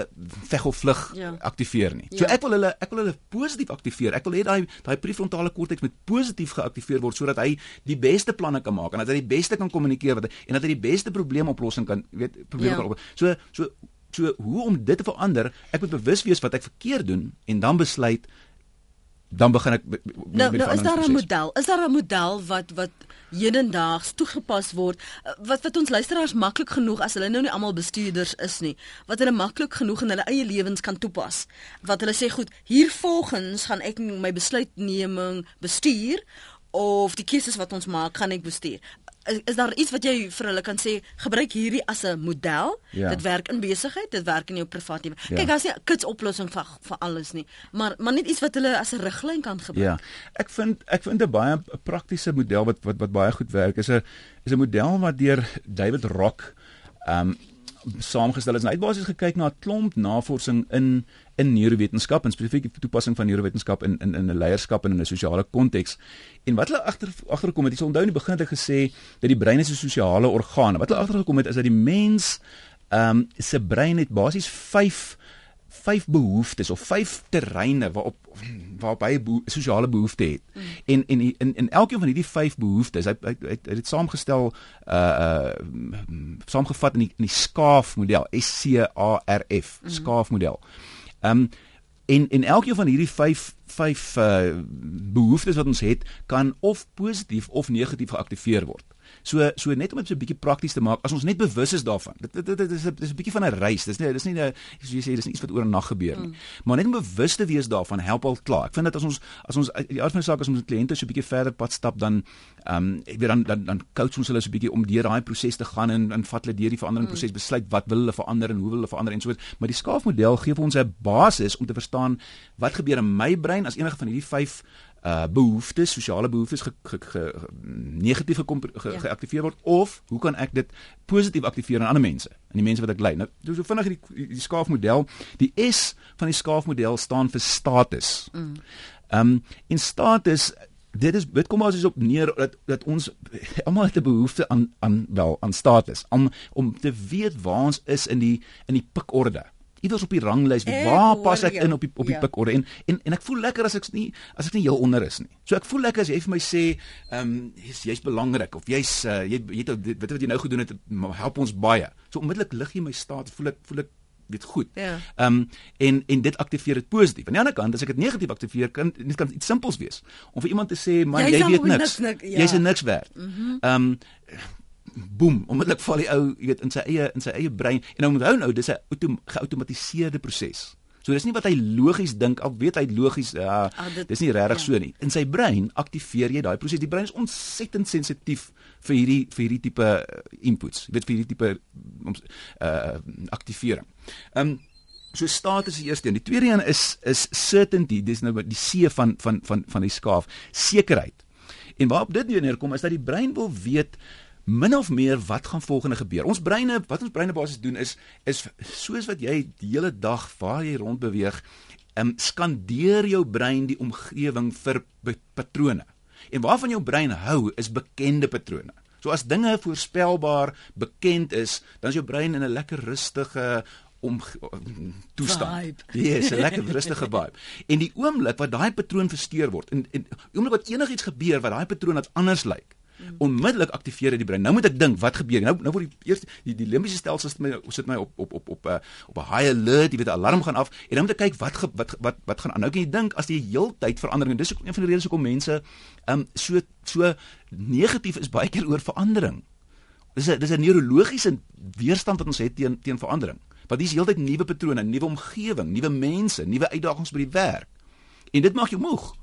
veg of vlug ja. aktiveer nie. So ja. ek wil hulle ek wil hulle positief aktiveer. Ek wil hê daai daai prefrontale korteks moet positief geaktiveer word sodat hy die beste planne kan maak en dat hy die beste kan kommunikeer wat en dat hy die beste probleemoplossing kan weet probleme ja. kan oplos. So so so hoe om dit te verander? Ek moet bewus wees wat ek verkeerd doen en dan besluit dan begin ek nou, nou is daar 'n model is daar 'n model wat wat hedendaags toegepas word eh, wat wat ons luisteraars maklik genoeg as hulle nou nie almal bestuurders is nie wat hulle maklik genoeg in hulle eie lewens kan toepas wat hulle sê goed hier volgens gaan ek my besluitneming bestuur of die keuses wat ons maak gaan ek bestuur is, is daar iets wat jy vir hulle kan sê gebruik hierdie as 'n model ja. dit werk in besigheid dit werk in jou privaat lewe ja. kyk as jy 'n kits oplossing vir vir alles nie maar maar net iets wat hulle as 'n riglyn kan gebruik ja ek vind ek vind 'n baie praktiese model wat wat wat baie goed werk is 'n is 'n model wat deur David Rock um saamgestel is en hy het basies gekyk na 'n klomp navorsing in in neurowetenskap en spesifiek die toepassing van neurowetenskap in in in 'n leierskap en in 'n sosiale konteks. En wat hulle agter agtergekom het, dis onthou in die begin het ek gesê dat die brein is 'n sosiale orgaan. Wat hulle agtergekom het is dat die mens ehm um, se brein het basies 5 vyf behoeftes of vyf terreine waarop waarop hy beho sosiale behoefte het. Mm. En en in in elkeen van hierdie vyf behoeftes, hy hy het dit saamgestel uh uh saamgevat in die in die skaafmodel, S C A R F, mm. skaafmodel. Ehm um, en en elkeen van hierdie 5 5 uh behoeftes wat ons het, kan of positief of negatief geaktiveer word. So so net om dit so 'n bietjie prakties te maak, as ons net bewus is daarvan. Dit dit dit is 'n dis 'n bietjie van 'n reis. Dis nie dis nie 'n soos jy sê dis nie iets wat oor 'n nag gebeur nie. Mm. Maar net om bewus te wees daarvan help al klaar. Ek vind dat as ons as ons die aard van die saak as ons kliënte so 'n bietjie verder pad stap dan ehm um, ek weet dan dan dan coach ons hulle so 'n bietjie om deur daai proses te gaan en en vat hulle deur die verandering proses mm. besluit wat wil hulle verander en hoe wil hulle verander en so voort. Maar die skaafmodel gee vir ons 'n basis om te verstaan wat gebeur in my brein as enige van hierdie 5 uh behoeftes, sosiale behoeftes ge, ge, ge, negatief ge, ge, ja. geaktiveer word of hoe kan ek dit positief aktiveer in ander mense, in die mense wat ek lei. Nou, so vinnig die die skaafmodel, die S van die skaafmodel staan vir status. Mm. Um in status dit is dit kom as op neer dat dat ons almal het 'n behoefte aan aan wel aan status om om te weet waar ons is in die in die pikorde iewers op die ranglys waar pas ek in op die op die ja. pikorde en, en en ek voel lekker as ek nie as ek nie heel onder is nie. So ek voel lekker as jy vir my sê ehm um, jy's jy's belangrik of jy's uh, jy jy weet wat jy nou gedoen het help ons baie. So onmiddellik lig jy my staat voel ek voel ek weet goed. Ja. Ehm ja. um, en en dit aktiveer dit positief. Aan die ander kant as ek dit negatief aktiveer kan dit kan iets simpels wees. Om vir iemand te sê man jy, jy weet niks. niks, niks ja. Jy's niks werd. Mhm. Ehm mm um, boem, onmiddellik val die ou, jy weet, in sy eie in sy eie brein en nou onthou nou, dis 'n autom geautomatiseerde proses. So dis nie wat hy logies dink, al weet hy logies, ja, ah, dit, dis nie regtig ja. so nie. In sy brein aktiveer jy daai proses. Die brein is ontsettend sensitief vir hierdie vir hierdie tipe uh, inputs. Jy weet vir hierdie tipe uh aktivering. Ehm um, so staat is die eerste een. Die tweede een is is certainty. Dis nou die C van van van van die skaaf, sekerheid. En waarop dit neerkom is dat die brein wil weet min of meer wat gaan volgende gebeur. Ons breine, wat ons breine basies doen is is soos wat jy die hele dag waar jy rond beweeg, ehm um, skandeer jou brein die omgewing vir patrone. En waarvan jou brein hou is bekende patrone. So as dinge voorspelbaar bekend is, dan is jou brein in 'n lekker rustige om toestand. Ja, yes, 'n lekker rustige vibe. En die oomblik wat daai patroon versteur word en en oomblik wat enigiets gebeur wat daai patroon wat anders lyk, Mm. Onmiddellik aktiveer dit die brein. Nou moet ek dink, wat gebeur? Nou nou word die eers die, die limbiese stelsel sit my sit my op op op op uh, op 'n high alert, jy weet 'n alarm gaan af en dan moet ek kyk wat ge, wat wat wat gaan aan. Nou kan jy dink as die heeltyd verandering. Dis ook een van die redes hoekom mense um so so negatief is baie keer oor verandering. Dis 'n dis 'n neurologiese weerstand wat ons het teen teen verandering. Want dis heeltyd nuwe patrone, nuwe omgewing, nuwe mense, nuwe uitdagings by die werk. En dit maak jou moeg.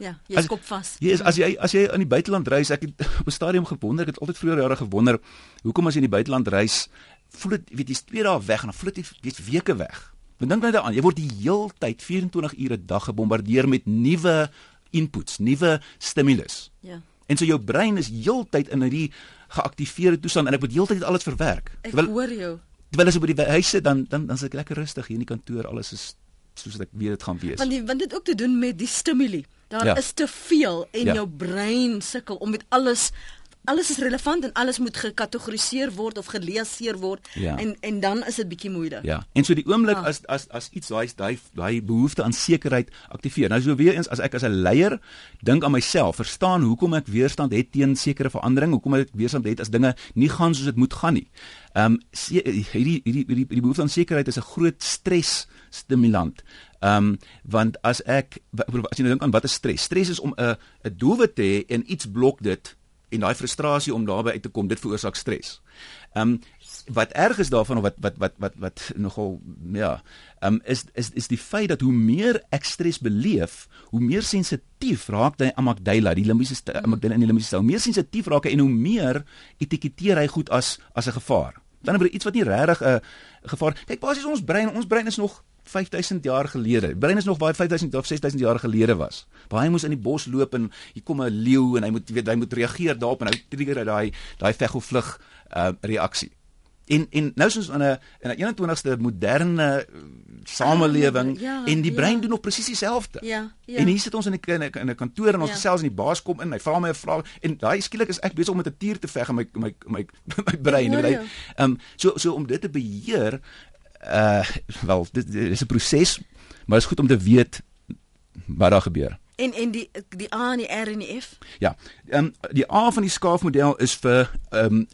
Ja, jy skop vas. Ja, yes, as jy as jy in die buiteland reis, ek het op 'n stadium gewonder, ek het altyd vroeër jare gewonder, hoekom as jy in die buiteland reis, voel dit weet jy's 2 dae weg en dan voel dit jy's weke weg. Want dink net daaraan, jy word die heeltyd 24 ure 'n dag gebombardeer met nuwe inputs, nuwe stimulus. Ja. En so jou brein is heeltyd in hierdie geaktiveerde toestand en ek moet heeltyd alles verwerk. Ek Terwyl, hoor jou. Terwyl as ek by die huis sit dan dan dan is ek lekker rustig hier in die kantoor, alles is soos ek weet dit gaan wees. Want die, want dit ook te doen met die stimuli. Daar ja. is te veel en ja. jou brein sukkel om met alles alles is relevant en alles moet gekategoriseer word of geleaseer word ja. en en dan is dit bietjie moeilik. Ja. En so die oomblik ah. as as as iets daai daai daai behoefte aan sekerheid aktiveer. Nou so weer eens as ek as 'n leier dink aan myself, verstaan hoekom ek weerstand het teen sekere verandering, hoekom ek weerstand het as dinge nie gaan soos dit moet gaan nie. Ehm um, hierdie hierdie hierdie die behoefte aan sekerheid is 'n groot stres stimulant. Ehm um, want as ek as jy nou dink aan wat is stres? Stres is om 'n 'n doelwit te hê en iets blok dit en daai frustrasie om daarby uit te kom, dit veroorsaak stres. Ehm um, wat erg is daarvan of wat wat wat wat wat nogal ja, ehm um, is is is die feit dat hoe meer ek stres beleef, hoe meer sensitief raak hy amygdala, die limbiese amygdala in die limbiese stelsel, meer sensitief raak hy en hoe meer etiketeer hy goed as as 'n gevaar. Dan is iets wat nie regtig 'n gevaar. Kyk, basies ons brein, ons brein is nog 5000 jaar gelede. Brein is nog baie 5000 of 6000 jaar gelede was. Baie moes in die bos loop en hier kom 'n leeu en hy moet weet hy moet reageer daarop en hy trigger hy daai daai veg of vlug uh, reaksie. En en nou soos in 'n in 'n 21ste moderne samelewing ja, ja, en die brein ja. doen nog presies dieselfde. Ja, ja. En hier sit ons in 'n in 'n kantoor en ons ja. gesels en die baas kom in, hy vra my 'n vraag en daai skielik is ek besig om met 'n tier te veg in my my my my brein, weet jy. Ehm um, so so om dit te beheer uh wel dit, dit is 'n proses, maar dit is goed om te weet wat daar gebeur. En en die die A en die R en die F? Ja. Ehm um, die A van die skaafmodel is vir ehm um,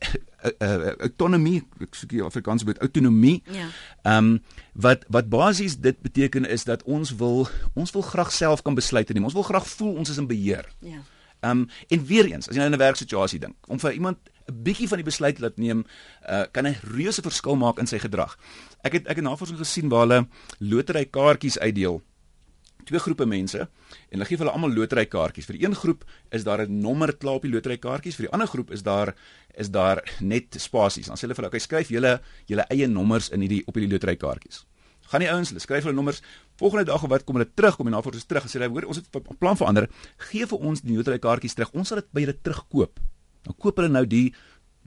uh, autonomie, ek soek hier Afrikaans woord autonomie. Ja. Ehm um, wat wat basies dit beteken is dat ons wil ons wil graag self kan besluit neem. Ons wil graag voel ons is in beheer. Ja. Ehm um, en weer eens, as jy nou in 'n werksituasie dink, om vir iemand 'n bietjie van die besluit laat neem, uh, kan 'n reuse verskil maak in sy gedrag. Ek het ek het navorsing gesien waar hulle loterykaartjies uitdeel. Twee groepe mense en hulle gee vir hulle almal loterykaartjies. Vir die een groep is daar 'n nommer klaar op die loterykaartjies, vir die ander groep is daar is daar net spasies. Dan sê hulle vir hulle, "Oké, skryf julle julle eie nommers in hierdie op hierdie loterykaartjies." Gaan die ouens, hulle skryf hulle nommers. Volgende dag of wat kom hulle terug, kom die navorsers terug en sê "Hoor, ons het plan verander. Gee vir ons die loterykaartjies terug. Ons sal dit by julle terugkoop." Dan koop hulle nou die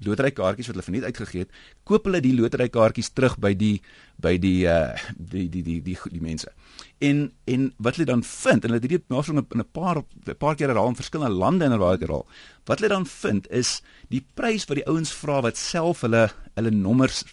loterykaartjies wat hulle verniet uitgegee het, koop hulle die loterykaartjies terug by die by die uh die die die die die, die mense. En en wat hulle dan vind en hulle het hierdie navorsing in 'n paar 'n paar keer herhaal in verskillende lande en waar herhaal. Wat hulle dan vind is die prys wat die ouens vra wat self hulle hulle nommers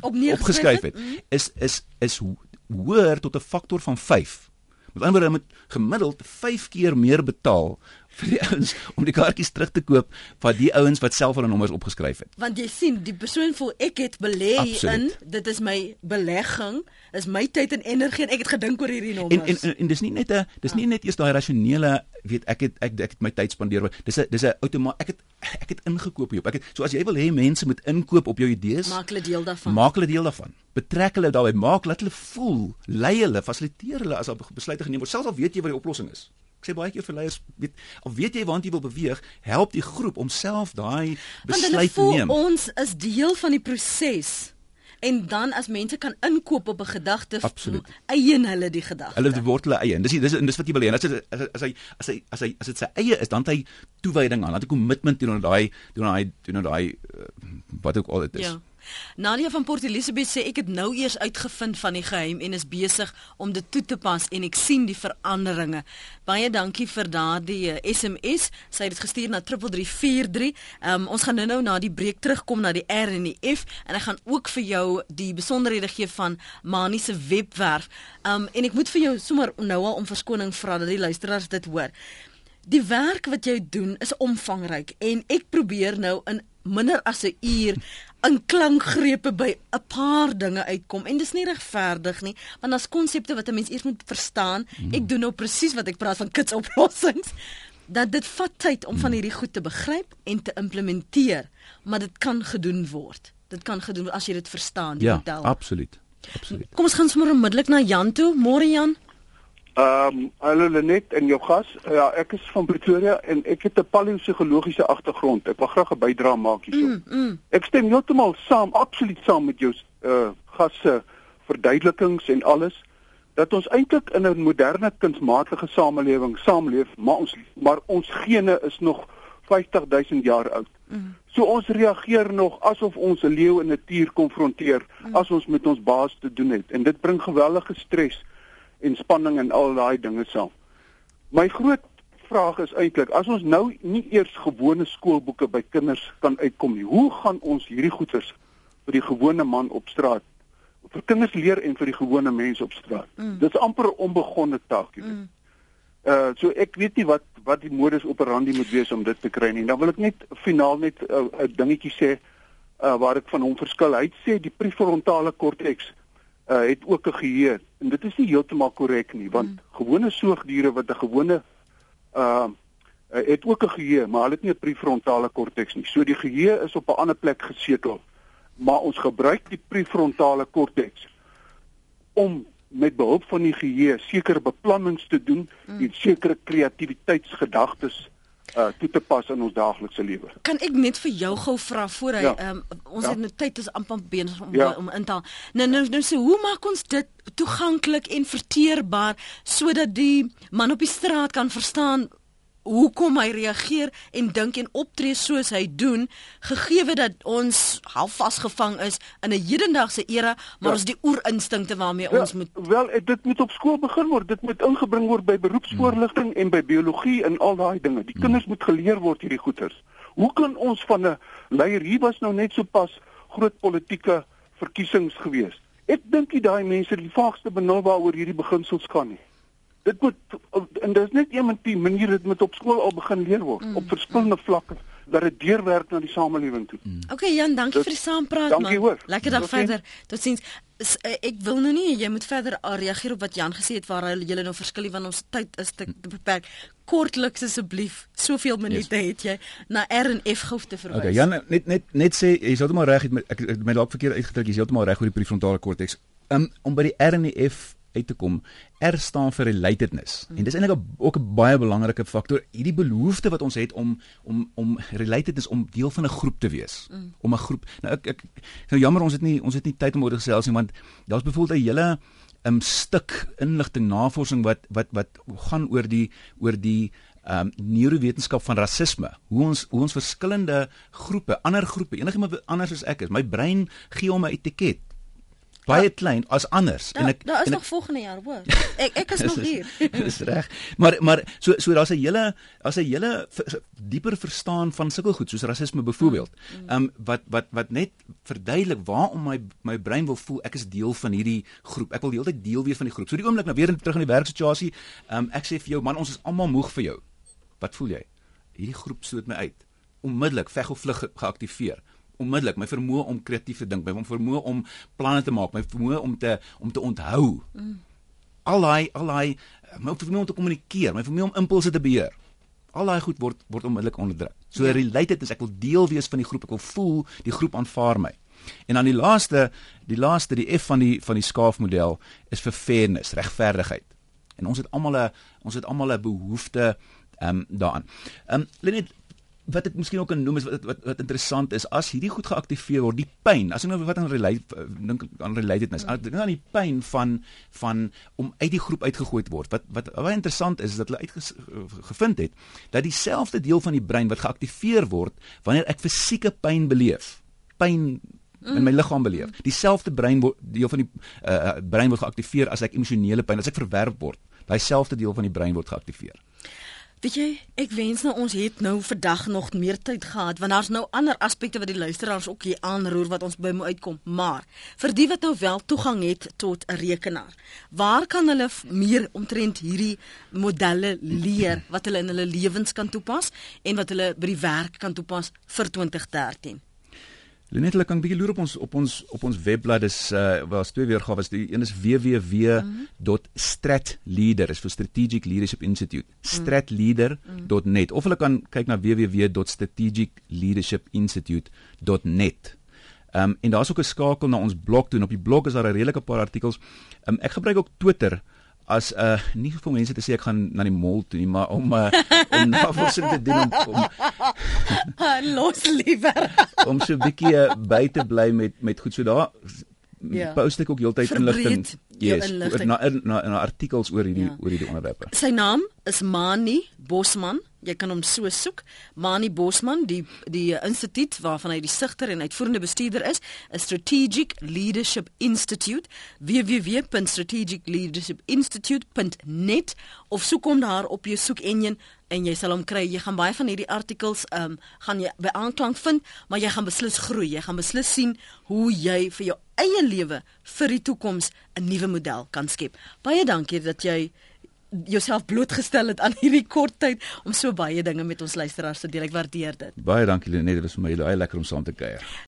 op opgeskryf het, mm. is is is hoër tot 'n faktor van 5. Met ander woorde, moet gemiddeld 5 keer meer betaal vir die ouens om die kaartjies terug te koop van die ouens wat self hulle nommers opgeskryf het. Want jy sien, die persoon voel ek het belê in, dit is my belegging, is my tyd en energie en ek het gedink oor hierdie nommers. En en, en, en dis nie net 'n dis nie net eers daai rasionele, weet ek het ek, ek het my tyd spandeer. Dis 'n dis 'n outomaat ek het ek het ingekoop hierop. Ek het so as jy wil hê mense moet inkoop op jou idees, maak hulle deel daarvan. Maak hulle deel daarvan. Betrek hulle daarbey, maak laat hulle voel, lei hulle, fasiliteer hulle as daar besluite geneem word, selfs al weet jy wat die oplossing is. Ek sê baie keer vir leiers, weet of weet jy waant jy wil beweeg, help die groep om self daai besluit te neem. Ons is deel van die proses. En dan as mense kan inkoop op 'n gedagte, eien hulle die gedagte. Hulle word hulle eie. Dis dis dis wat jy wil hê. As hy as hy as hy as hy as dit sy eie is, dan het hy toewyding aan, dan het hy kommitment teenoor daai teenoor daai teenoor daai uh, wat ook al dit is. Ja. Nadia van Port Elizabeth sê ek het nou eers uitgevind van die geheim en is besig om dit toe te pas en ek sien die veranderinge. Baie dankie vir daardie SMS. Eh, Sy het dit gestuur na 3343. Um, ons gaan nou-nou na die breek terugkom na die R en die F en ek gaan ook vir jou die besonderhede gee van Mani se webwerf. Um, en ek moet vir jou sommer nou al om verskoning vra dat die luisteraars dit hoor. Die werk wat jy doen is omvangryk en ek probeer nou in minder as 'n uur in klankgrepe by 'n paar dinge uitkom en dis nie regverdig nie want daar's konsepte wat 'n mens eers moet verstaan. Mm. Ek doen nou presies wat ek praat van kits oplossings. Dat dit vat tyd om van hierdie goed te begryp en te implementeer, maar dit kan gedoen word. Dit kan gedoen word as jy dit verstaan, die ja, model. Ja, absoluut. Absoluut. Kom ons gaan sommer onmiddellik na Jan toe. Môre Jan. Ehm um, hallo Lenet en jou gas. Ja, ek is van Pretoria en ek het 'n paleopsigologiese agtergrond. Ek wil graag 'n bydrae maak hierso. Mm, mm. Ek stem heeltemal saam, absoluut saam met jou uh gas se verduidelikings en alles dat ons eintlik in 'n moderne kunsmatige samelewing saamleef, maar ons maar ons gene is nog 50000 jaar oud. Mm. So ons reageer nog asof ons 'n leeu en 'n tier konfronteer mm. as ons met ons baas te doen het en dit bring geweldige stres en spanning en al daai dinge saam. My groot vraag is eintlik as ons nou nie eers gewone skoolboeke by kinders kan uitkom nie, hoe gaan ons hierdie goeters vir die gewone man op straat vir kinders leer en vir die gewone mense op straat? Mm. Dit is amper 'n onbegonne taak, jy weet. Mm. Uh so ek weet nie wat wat die modus operandi moet wees om dit te kry nie. Dan wil ek net finaal net 'n uh, dingetjie sê uh waar ek van hom verskil. Hy sê die prefrontale korteks uh het ook 'n geheue en dit is nie heeltemal korrek nie want mm. gewone soogdiere wat 'n gewone uh het ook 'n geheue, maar hulle het nie 'n prefrontale korteks nie. So die geheue is op 'n ander plek gesetel. Maar ons gebruik die prefrontale korteks om met behulp van die geheue sekere beplannings te doen mm. en sekere kreatiwiteitsgedagtes uh toe te pas in ons daaglikse lewe. Kan ek net vir jou gou vra voor hy ja. um, ons ja. het nou tyd is amper besig om ja. om in te haal. Nou nou nou so hoe maak ons dit toeganklik en verteerbaar sodat die man op die straat kan verstaan hoekom hy reageer en dink en optree soos hy doen gegee dat ons half vasgevang is in 'n hedendaagse era maar ja. ons die oerinstinkte waarmee ja, ons moet wel eh, dit moet op skool begin word dit moet ingebring word by beroepsvoorligting hmm. en by biologie en al daai dinge die hmm. kinders moet geleer word hierdie goeters hoe kan ons van 'n leier hier was nou net so pas groot politieke verkiesings gewees ek dink die daai mense die vaagste benul waaroor hierdie beginsels gaan nie dit moet en dis net een van die maniere dit moet op skool al begin leer word mm. op verskillende vlakke dat dit deurwerk na die samelewing toe. Mm. Okay Jan, dankie dit, vir die saampraat man. Dankie hoor. Lekker dag verder. Totsiens. Eh, ek wil nou nie jy moet verder reageer op wat Jan gesê het waar hy julle nou verskil van ons tyd is te, te beperk. Kortliks asseblief, soveel minute yes. het jy na R en F gou te verwys. Okay Jan, net net net sê jy's heeltemal reg met ek my dalk verkeerd uitgedruk, jy's heeltemal reg oor die prefrontale korteks. Um om by die R en die F uit te kom. R staan vir relatedness. Mm. En dis eintlik ook 'n baie belangrike faktor. Hierdie behoefte wat ons het om om om relatedness om deel van 'n groep te wees. Mm. Om 'n groep. Nou ek ek nou jammer ons het nie ons het nie tyd om oor te gesels nie want daar's byvoorbeeld 'n hele 'n um, stuk inligting navorsing wat wat wat gaan oor die oor die ehm um, neurowetenskap van rasisme. Hoe ons hoe ons verskillende groepe, ander groepe, enigiemand anders as ek is, my brein gee hom 'n etiket baie klein as anders. Da, en ek daar is nog ek, volgende jaar hoor. Ek ek is nog hier. dis reg. Maar maar so so daar's 'n hele as 'n hele dieper verstaan van sulke goed soos rasisme byvoorbeeld. Mm. ehm um, wat wat wat net verduidelik waarom my my brein wil voel ek is deel van hierdie groep. Ek wil heeltyd deel wees van die groep. So die oomblik nou weer terug in die werksituasie ehm um, ek sê vir jou man ons is almal moeg vir jou. Wat voel jy? Hierdie groep stoot my uit. Onmiddellik veg of vlug geaktiveer onmiddellik my vermoë om kreatief te dink, my vermoë om planne te maak, my vermoë om te om te onthou. Mm. Al daai al daai my vermoë om te kommunikeer, my vermoë om impulse te beheer. Al daai goed word word onmiddellik onderdruk. So ja. related is ek wil deel wees van die groep, ek wil voel die groep aanvaar my. En dan die laaste, die laaste, die F van die van die skaafmodel is vir fairness, regverdigheid. En ons het almal 'n ons het almal 'n behoefte ehm um, daaraan. Ehm um, Lenet wat ek miskien ook kan noem is wat wat wat interessant is as hierdie goed geaktiveer word die pyn as ek nou wat aan relate dink aan relatedness mm. dink aan die pyn van van om uit die groep uitgegooi te word wat wat baie interessant is is dat hulle uitgevind het dat dieselfde deel van die brein wat geaktiveer word wanneer ek fisieke pyn beleef pyn in my mm. liggaam beleef dieselfde brein deel van die uh, brein word geaktiveer as ek emosionele pyn as ek verwerp word daai selfde deel van die brein word geaktiveer Weet jy, ek wens nou ons het nou vandag nog meer tyd gehad want daar's nou ander aspekte wat die luisteraars ook hier aanroer wat ons by moet uitkom. Maar vir die wat nou wel toegang het tot 'n rekenaar, waar kan hulle meer omtrent hierdie modelle leer wat hulle in hulle lewens kan toepas en wat hulle by die werk kan toepas vir 2013? Lenet hulle kan bietjie loer op ons op ons op ons webblad is uh was twee weergawe is. Die een is www.stratleader is vir Strategic Leadership Institute. Stratleader.net of hulle kan kyk na www.strategicleadershipinstitute.net Um en daar's ook 'n skakel na ons blog toe. En op die blog is daar 'n redelike paar artikels. Um ek gebruik ook Twitter as 'n uh, nie vir mense te sê ek gaan na die mall toe nie, maar om uh, om navorsing te doen om, om los liewer. om so 'n bietjie uh, by te bly met met goed. So daar ja. post ek ook heeltyd inligting yes, inlichting. na na na artikels oor hierdie ja. oor hierdie onderwerpe. Sy naam is Mani Bosman. Jy kan hom so soek. Mani Bosman, die die instituut waarvan hy die sigter en uitvoerende bestuurder is, 'n Strategic Leadership Institute, www.strategicleadershipinstitute.net of soek hom daar op jou soekenjin en jy sal hom kry. Jy gaan baie van hierdie artikels ehm um, gaan jy by aanklank vind, maar jy gaan beslis groei. Jy gaan beslis sien hoe jy vir jou eie lewe vir die toekoms 'n nuwe model kan skep. Baie dankie dat jy jouself blootgestel het aan hierdie kort tyd om so baie dinge met ons luisteraars te deel. Ek waardeer dit. Baie dankie Lenet, dit was vir my baie lekker om saam te kuier.